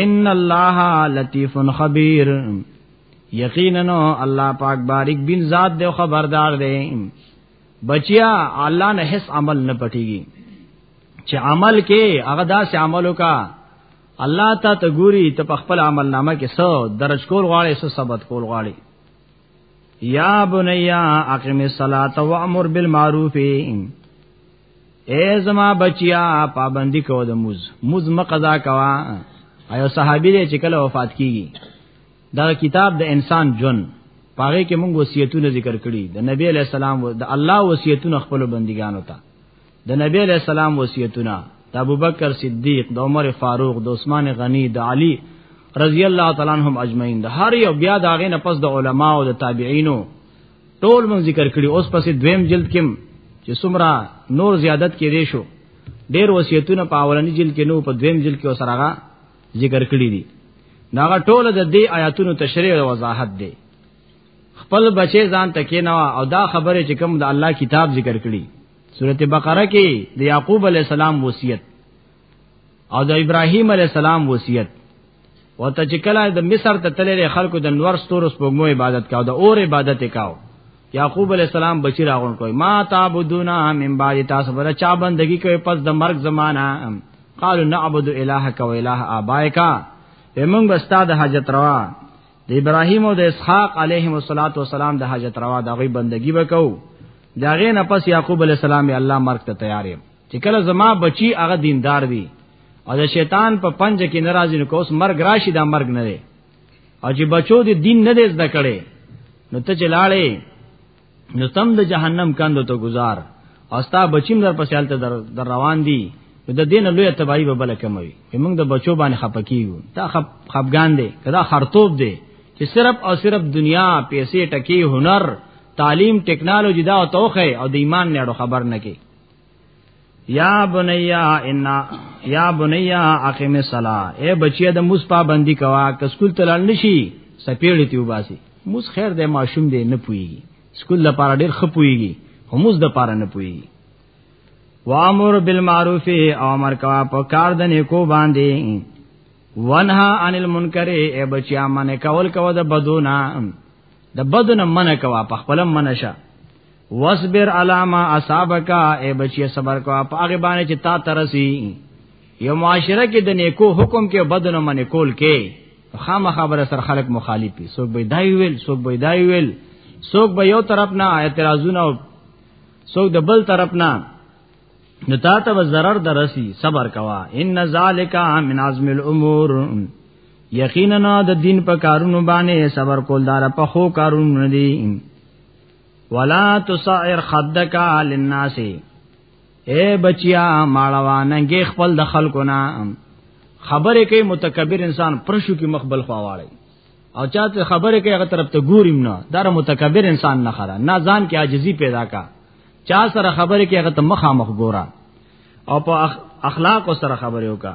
[SPEAKER 2] ان الله لطیف خبیر یقینا الله پاک باریک بین ذات دی خبردار دی بچیا الله نه هیڅ عمل نه پټیږي چې عمل کې هغه داسې عمل وکا الله ته ته ګوري ته په خپل عمل نامه کې سو درج کول غواړي سو ثبت کول غواړي یا بنیا اقم الصلاه وامر بالمعروف اے زما بچیا پابندی کو د موز موز مقضا کوا ایو صحابی دې چې کله وفات کیږي دا کتاب د انسان جون پاره کې موږ وصیتونه ذکر کړی د نبی علی السلام د الله وصیتونه خپل بندګانو ته د نبی علی السلام وصیتونه د ابوبکر صدیق د عمر فاروق د عثمان غنی د علی رضی الله تعالی عنهم اجمعین د هر یو بیا داغه نه پس د علما او د تابعینو ټول مون ذکر کړی اوس پسې دویم جلد کې چې سمرا نور زیادت کې دی شو ډیر وصیتونه په اولنی جلد کې نو په دویم جلد کې وسرغه ذکر کړی دي ناغه ټول د دې آیاتونو تشریح او وضاحت دی خپل بچي ځان تکې نه او دا خبره چې کوم د الله کتاب ذکر کړی سورته بقره کې د یعقوب علی السلام وصیت او د ابراهیم علی السلام وصیت وته چې کله د مصر ته تللی خلکو د نور ستورو سپوږمو عبادت کاو د اور عبادت کاو یعقوب علی السلام بچی راغون کوي ما تعبدونا من بعد تاسو بل چا بندگی کوي پس د مرګ زمانہ قالوا نعبد الهک و اله ابائک موږ بستا د حاجت روا د ابراهیم او د اسحاق علیهم الصلاۃ والسلام د حاجت روا د غي بندگی وکاو دا غې نه پس یعقوب علی السلام الله مرګ ته تیارې چې کله زما بچي هغه دیندار وي او د شیطان په پنج کې ناراضي نو کوس مرګ راشي دا مرګ نه دی او چې بچو دې دین نه دې زده کړي نو ته چلاړې نو تم د جهنم کندو ته گزار او ستا بچیم در پسیال ته در, در روان دي د دین لوی تباہی به بل کموي موږ د بچو باندې خپکیو دا خپ خپګان دي کدا خرطوب دي چې صرف او صرف دنیا پیسې ټکی هنر تعلیم ټیکنالوژي دا توخه او د ایمان نه خبر نه کی یا بنیا ان یا بنیا اقیم الصلا اے بچی د موس پابندی کوا ک سکول ته لاړ نشي سپیړې تی وباسي موس خیر د ماشوم دی نه پويږي سکول لپاره ډیر خپويږي هموس د لپاره نه پويږي وامر بالمعروف او امر کوا په کار د نیکو باندې ونها عن المنکر اے بچیا من کول کوا د بدونا د بدن من کوا په خپل منشه واصبر علی ما اصابک اے بچی صبر کو اپ هغه باندې چې تا ترسي یو معاشره کې د نیکو حکم کې بدنو منې کول کې خامہ خبره سره خلق مخالف دي څوک به دای ویل څوک به دای ویل څوک به یو طرف نه اعتراضونه څوک د بل طرف نه نو تا ته zarar درسي صبر کوا ان ذالک من عزم الامور یقینا د دین په کارونو باندې صبر کول دار په خو کارونو نه دي ولا تسعر خدک للناس اے بچیا ماړوانګي خپل د خلکو نه خبره کوي متکبر انسان پرشو کې مخبل خواواړي او چاته خبره کوي هغه طرف ته ګوریم نه دا متکبر انسان نه خره نه ځان کې عاجزي پیدا کا چا سره خبره کوي هغه ته مخامخ ګورا او په اخلاق سره خبره وکا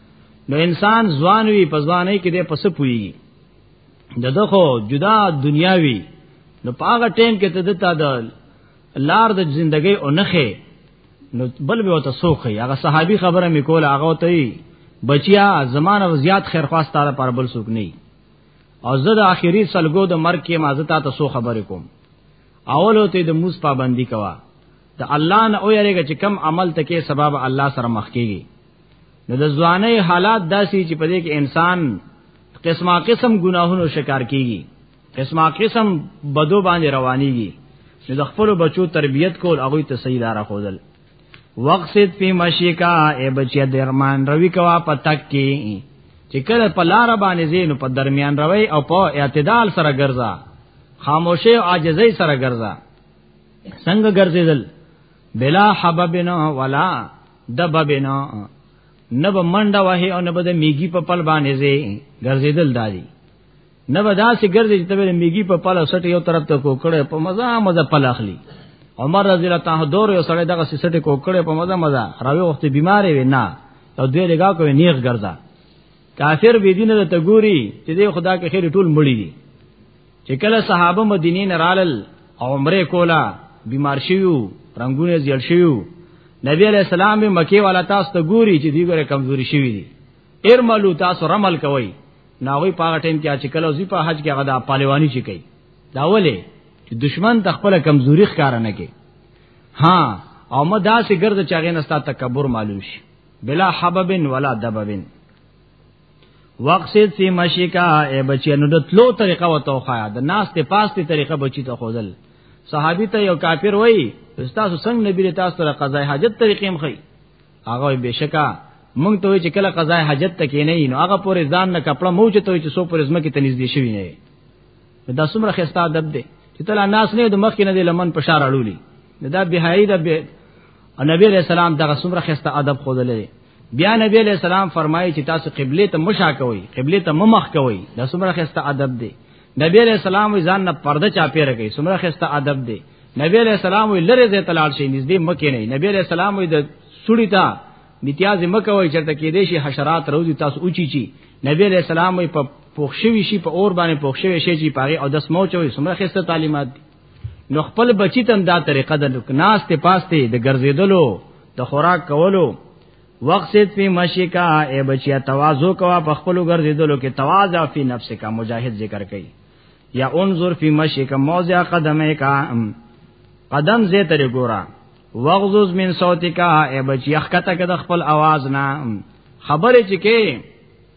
[SPEAKER 2] نو انسان ځوان وي په ځواني کې د پس پوي د دغه جدا دنیا وي نو په هغه ټیم کې ته دتا د لار د ژوندۍ او نخې نو بل به وته سوخه هغه صحابي خبره میکول هغه ته بچیا زمانه زیات خیر خواست ستاره پر بل سوک نه او زه د اخیری سلګو د مرګ کې مازه تا ته سو خبرې کوم اول ته د موس پابندی کوا د الله نه او یریږي چې کم عمل تکي سبب الله سره مخ کیږي نو د ځواني حالات داسي چې په دې کې انسان قسمه قسم ګناهونو شکار کیږي قسمه قسم بدو باندې روانيږي چې د خپل بچو تربيت کول هغه ته صحیح لار خوذل وقصد فی مشیکا ای بچی درمان روی کوا پتک کی چې کله په لار باندې زینو په درمیان روي او په اعتدال سره ګرځا خاموشه او عاجزۍ سره ګرځا څنګه ګرځیدل بلا حببنا ولا د بابینا نه به منډه وه او نه به د میګي په پل باندې زی ګرځیدل دادی نه به داسې ګرځي چې د میګي په پل سټ یو طرف ته کو کړه په مزه مزه پل اخلي عمر رضی الله تعالی دور یو سړی دغه سټ کو کړه په مزه مزه راوي وخت بیمار وي نه او دوی لګا کوي نیغ ګرځا کافر بی دینه ته ګوري چې د خدا کې خیر ټول مړی دي چې کله صحابه مدینه نه رالل او عمره کولا بیمار شیو رنگونه زیړ شیو نبی علیہ السلام به مکی والا تاسو ته ګوري چې دی ګره کمزوري شوی دي ارملو تاسو رمل کوي ناوی پاغه ټیم کې چې کله زی په حج کې غدا پالوانی شي کوي دا ولې چې دشمن ته خپل کمزوري ښکار نه کوي ها او ما داسې ګرځ چاغې نستا تکبر معلوم شي بلا حببن ولا دببن وقصد فی مشکا اے بچی نو د تلو طریقه و توخایا د ناس ته پاستی طریقه بچی ته خودل صحابی ته یو کافر وای استاد څنګه نبی له تاسو سره قضای حاجت طریقې مخې هغه بشکا مونږ ته چې کله قضای حاجت ته کې نه نو هغه پورې ځان نه کپړه مو چې ته چې سو پورې زمکه ته نږدې شوی نه دا څومره خستا ادب دی چې تل ناس نه د مخ کې نه دی لمن په شار اړولی دا بهای دا به نبی رسول الله دغه څومره خستا ادب خو دلې بیا نبی علیہ السلام فرمایي چې تاسو قبله ته مشا کوئ قبله ته ممخ کوئ دا څومره خسته ادب دی نبی علیہ السلام وی ځان نه پرده چا پیر کوي څومره خسته ادب دی نبی علیہ السلام وی لره زه تلال شي نږدې مکه نه نبی علیہ السلام وی د سړی ته امتیاز مکه وای چرته کې دې شي حشرات روزي تاسو اوچی چی نبی علیہ السلام وی په پوښوي شي په اور باندې پوښوي شي چې پاره او داس مو چوي څومره خسته تعلیمات دي نو خپل بچی تم دا طریقه د ناس ته پاسته د ګرځیدلو د خوراک کولو وقصد فی مشکا اے بچیا تواضع کوا په خپل ګرځیدلو کې تواضع فی نفس کا مجاهد ذکر کئ یا انظر فی مشکا موضع قدمه کا قدم زه تر ګورا وغزز من صوتکا اے بچیا خکته کده خپل आवाज نه خبره چې کې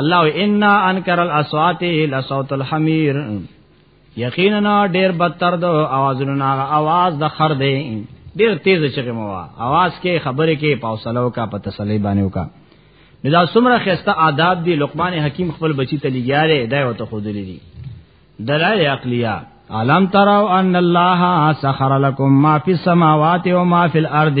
[SPEAKER 2] الله ان انکر الاصوات لصوت الحمیر یقینا ډیر بدتر دو اوازونو نه आवाज د خر دی ډیر تیز چغه مو आवाज کې خبره کې پاوسلو کا په تسلی باندې وکا دا سمره خسته آداب دی لقمان حکیم خپل بچی ته لګیاره دا وته خود لري دلایل عقلیه علم ترو ان الله سخر لكم ما في السماوات وما في الارض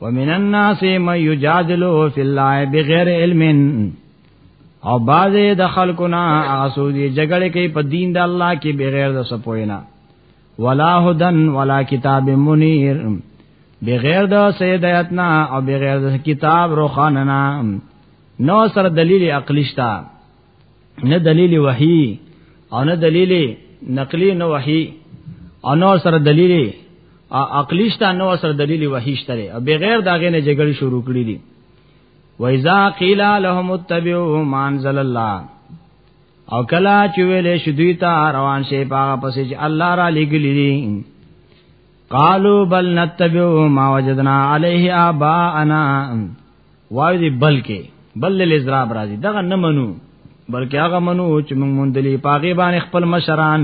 [SPEAKER 2] ومن الناس من يجادل في الله بغیر علم او باز د خلکو نه اسو دي جګړه کوي په دین د الله کې بغیر د سپوینا ولا هدن ولا کتاب منیر بغیر د سیدایت نه او بغیر د کتاب روخاننا نو سره دلیل عقلی شته نه دلیل وحی او نه دلیل نقلی نه وحی او نور سره دلیل عقلی شته نو سره دلیل وحی شته بغیر داغه نه جګړه شروع کړی دي وایذا قیل لهم اتبعوا ما انزل الله او کلا چې ویلې شدوی تا روان شي پاغه پسې چې الله را لګلی دي قالو بل نتبعوا ما وجدنا عليه آباءنا وای دی بلکې بل لزراب راځي دغه نه منو بلکې هغه منو چې موږ مونډلې پاګې باندې خپل مشران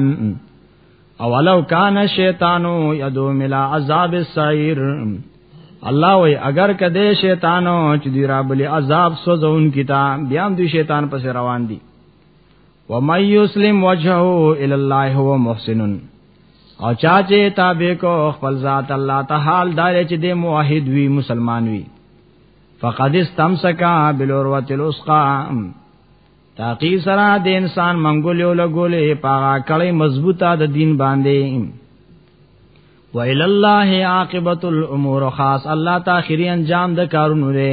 [SPEAKER 2] اولو کان شیطانو یدو ملا عذاب السعیر الله وی اگر کده شیطانو چې دی را بلی عذاب سوزون کیتا بیا هم دی شیطان پس روان دي ومن یسلم وجهه الی الله هو محسن او چا چې تابع کو خپل ذات الله تعالی دار چې د موحد وی مسلمان وی فقد استمسکا بالعروه الوثقا تاقی سره د انسان منګول یو لګولې پاغه کړي مضبوطه د دین باندې و الى الله عاقبت الامور خاص الله تا اخري انجام د کارونو دی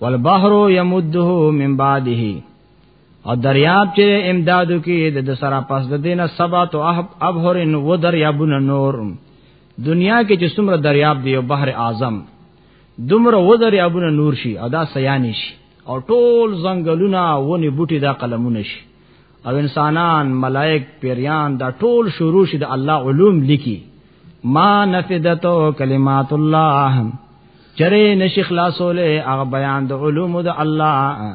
[SPEAKER 2] والبحر يمده من بعده او دریاب چې امدادو کې د سره پس د دینه سبا تو احب ابهرن و دریابونه نور دنیا کې چې څومره دریاب دی او بحر اعظم دومره و دریابونه نور شي ادا سیانی شي او ټول زنګلونه ونی بوټي دا قلمونه شي او انسانان ملائک پیریان دا ټول شروع شي د الله علوم لیکي ما نفدتو کلمات الله چرې نشي خلاصولې هغه بیان د علوم د الله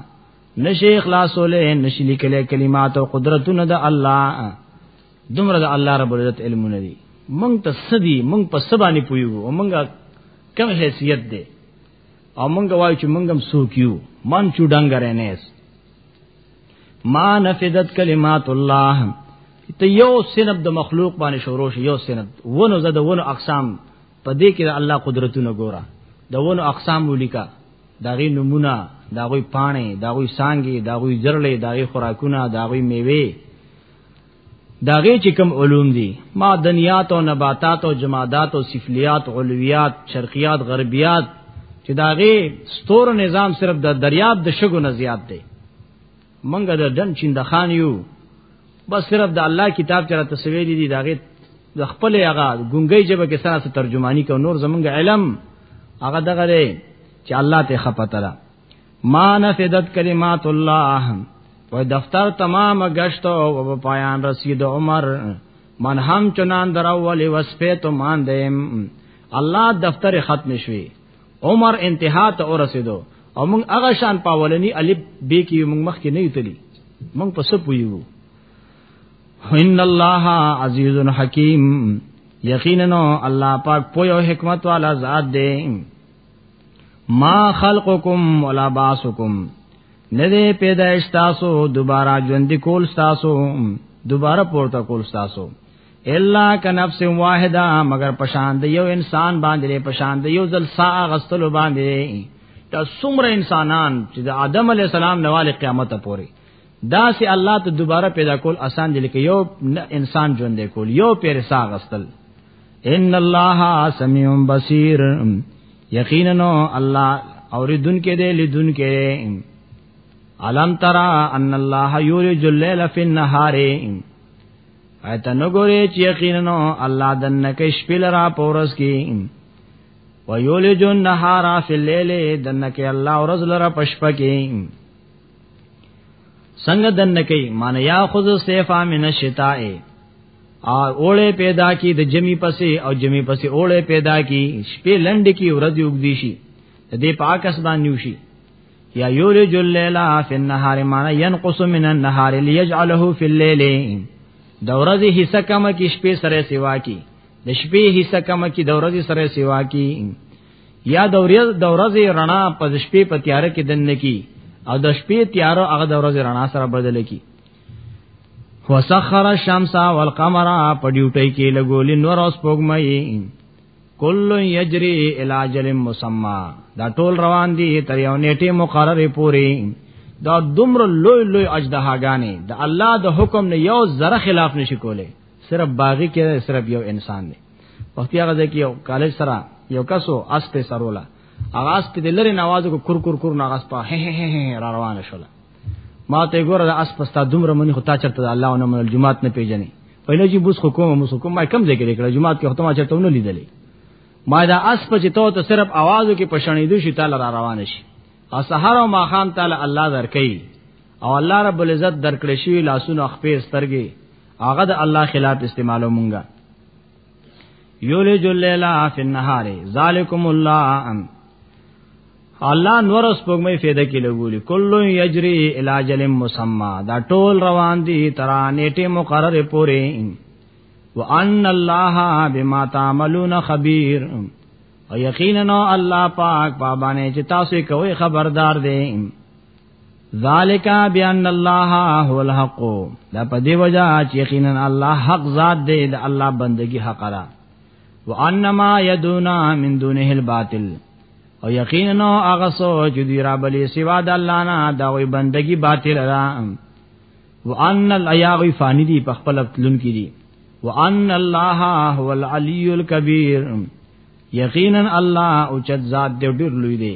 [SPEAKER 2] نشي خلاصولې نشي لیکلې کلمات او قدرتونه د الله دومره د الله رب العزت علمونه دي مونږ ته سدي مونږ په سبانه پویو او مونږه کم حیثیت ده او مونږ وایو چې مونږ هم سوق یو من چو ډنګر نه ما نفذت کلمات الله ته یو سند د مخلوق باندې شروع شي یو سند ونه زد ونه اقسام په دې کې الله قدرتونه ګورا د ونه اقسام ولیکا داغي نمونه داغوی پانه داغوی سانګي داغوی جرلې داغوی خوراکونه داغوی میوه دا غي چې کوم علوم دي معدنیات او نباتات او جمادات او سفلیات علویات شرقیات غربیات چې دا غي ستور نظام صرف د دریاب د شګو نه زیات دی منګه د دن چیندخان یو بس صرف د الله کتاب چره تسویل دي دا غي د خپل هغه ګنګي جبه کې سره ترجمانی کو نور زمونږ علم هغه دغه دی چې الله ته خپتره ما نفدت کلمات الله و دفتر تمام گشت و پایان رسید عمر من هم چنان در اولی وسپه تو ماندیم الله دفتر ختم شوی عمر انتها ته ورسیدو او موږ هغه شان پاولنی الف بی کی موږ مخ کې نه یتلی موږ په څه پویو ان الله عزیز حکیم یقینا الله پاک پوی او حکمت والا ذات دی ما خلقکم ولا باسکم نه دی پیدائش تاسو دوباره ژوند کول تاسو دوباره پورته کول تاسو الا کنفس واحده مگر پشان د یو انسان باندې پشان د یو ځل سا غستلو باندې دا څومره انسانان چې د آدم علی السلام نواله قیامت پورې دا سي الله ته دوباره پیدا کول آسان دي لکه یو انسان ژوند کول یو پیر ساغ استل ان الله سميع بصير یقینا الله اوریدونکې دی لیدونکې علم ترى ان الله يولج الليل في النهار ایت نو ګوري چې یقینا الله د نکې شپې لرا پورس کې ويولج النهار في الليل د نکې الله ورځ لرا پشپ کې څنګه دن کوي مان یا خذ سیفا من الشتاء او اوله پیدا کی د جمی پسې او جمی پسې اوله پیدا کی شپې لند کی ورځ وګدي شي د دې پاکس باندې وشي یا یولج الليل فی النهار مان ينقص من النهار ليجعله فی الليل د ورځې حصہ کم کی شپې سره سیوا کی د شپې حصہ کم کی د ورځې سره سیوا کی یا د ورځې رڼا په شپې په تیار کې دنه کی او د شپې تیار هغه د ورځې رڼا سره بدل کی وسخر الشمس والقمر په ډیوټي کې لګولې نور اوس پوګمای کل یجری الاجل مسما دا ټول روان دي تر یو نیټه مقرره پوري دا دومره لوی لوی اجدهاګانی د الله د حکم نه یو ذره خلاف نشي کوله صرف باغی کې صرف یو انسان دی وختي هغه ځکه یو کالج سره یو کسو اس په سرولا هغه اس په لری نواز کو کور کور کور ناغاس په هه هه هه را روان شول ما ته ګوره د اس پستا دومره منی خو تا چرته الله او نمل جمعات نه پیژنې پهله چې بوس حکومت مو حکومت ما کم ځای کې لیکل جمعات کې ختمه چرته نه لیدلې ما دا اس په چې ته صرف आवाजو کې پښنې دي شي تعالی را روان شي او سحر او ماخام تعالی الله درکې او الله رب العزت درکړې شي لاسونه خپې سترګې هغه د الله خلاف استعمالو مونږه یولج الليل فی النهار ذالکم الله ام الله نور اس پګمې فایده کې لګولي کله یجری الاجل مسما دا ټول روان دي تر نیټه مقرره پورې وان الله بما تعملون خبير او یقینا الله پاک پابانه چې تاسو کوی خبردار دی ذالک بیان الله هو الحق دا په دی وجہ چې یقینا الله حق ذات دی د الله بندگی حق را وانما یدونا من دونه الباطل او یقینا هغه سوچ دی را بلی سوا د الله نه دا وی بندگی باطل را وان الیاغ فانی دی په خپل تلون کې دی وان الله هو العلی الکبیر یقینا الله او چت ذات دی ډیر لوی دی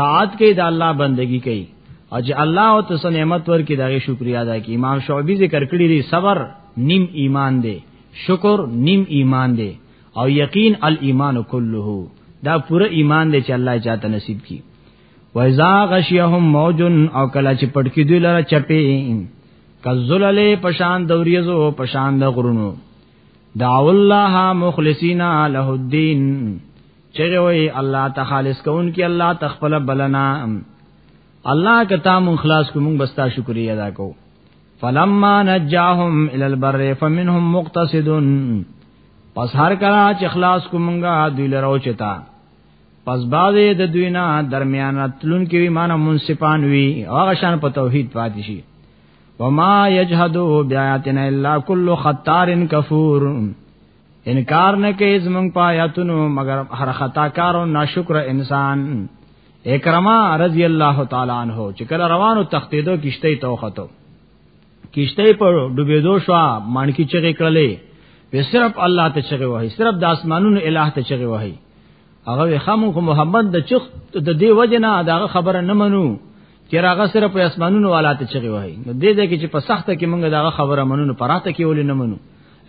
[SPEAKER 2] طاعت کوي د الله بندگی کوي او چې الله او تاسو نعمت ورکړي دا شکریا ادا کوي امام شعبي ذکر کړی دی صبر نیم ایمان دی شکر نیم ایمان دی او یقین الایمان کله دا پوره ایمان دی چې الله چاته نصیب کړي وایذا غشیهم موجن او کلا چې پټکی دوی لره چپی کذلل پشان دوریزو پشان د غرونو دعو الله مخلصین له الدین چغه وی الله ته خالص کون کی الله تخپل بلنا الله کتا مون خلاص کوم بستا شکریا ادا کو فلما نجاهم الى البر فمنهم مقتصد پس هر کلا چې خلاص کومګه دوی لرو چتا پس بازه د دوی نه درمیان تلون کې وی مان منصفان وی هغه شان په توحید پاتې شي وما یجحدو بیاتنا الا کل خطار کفور انکار نه کوي زمونږ پایاتونو مگر هر خطا کار او ناشکر انسان اکرما رضی الله تعالی عنہ چې کله روانو تختیدو کیشته تو خطو کیشته په ډوبېدو شو مانکی چغې کړلې په صرف الله ته چغې وای صرف د اسمانونو الٰه ته چغې وای هغه خامو محمد د چخ د دې وجنه دا خبره نه منو چې راغه سره په اسمانونو والا ته چغي وای نو دې دې کې چې په سخته کې مونږ داغه خبره منو پراته کې ولې نه منو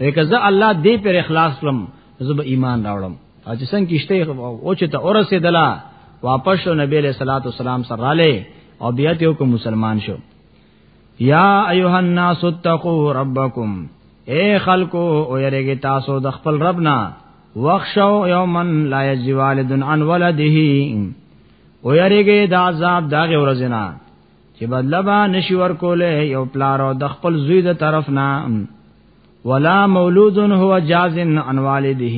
[SPEAKER 2] لکه زه الله دې پر اخلاص لم زه به ایمان راوړم چې څنګه کیشته او چې ته اورسه دلا واپس شو نبی له صلوات والسلام سره رااله او بیا ته کو مسلمان شو یا ایها الناس اتقوا ربکم اے خلکو او یریږي تاسو د خپل رب نه وخشو یومن لا یجوالدن عن ولده او یریږي د عذاب دغه ورځنا چې بدلبا نشي ورکولې یو پلار او د خپل زوی د طرف نه ولا مولود هو جاز عن والده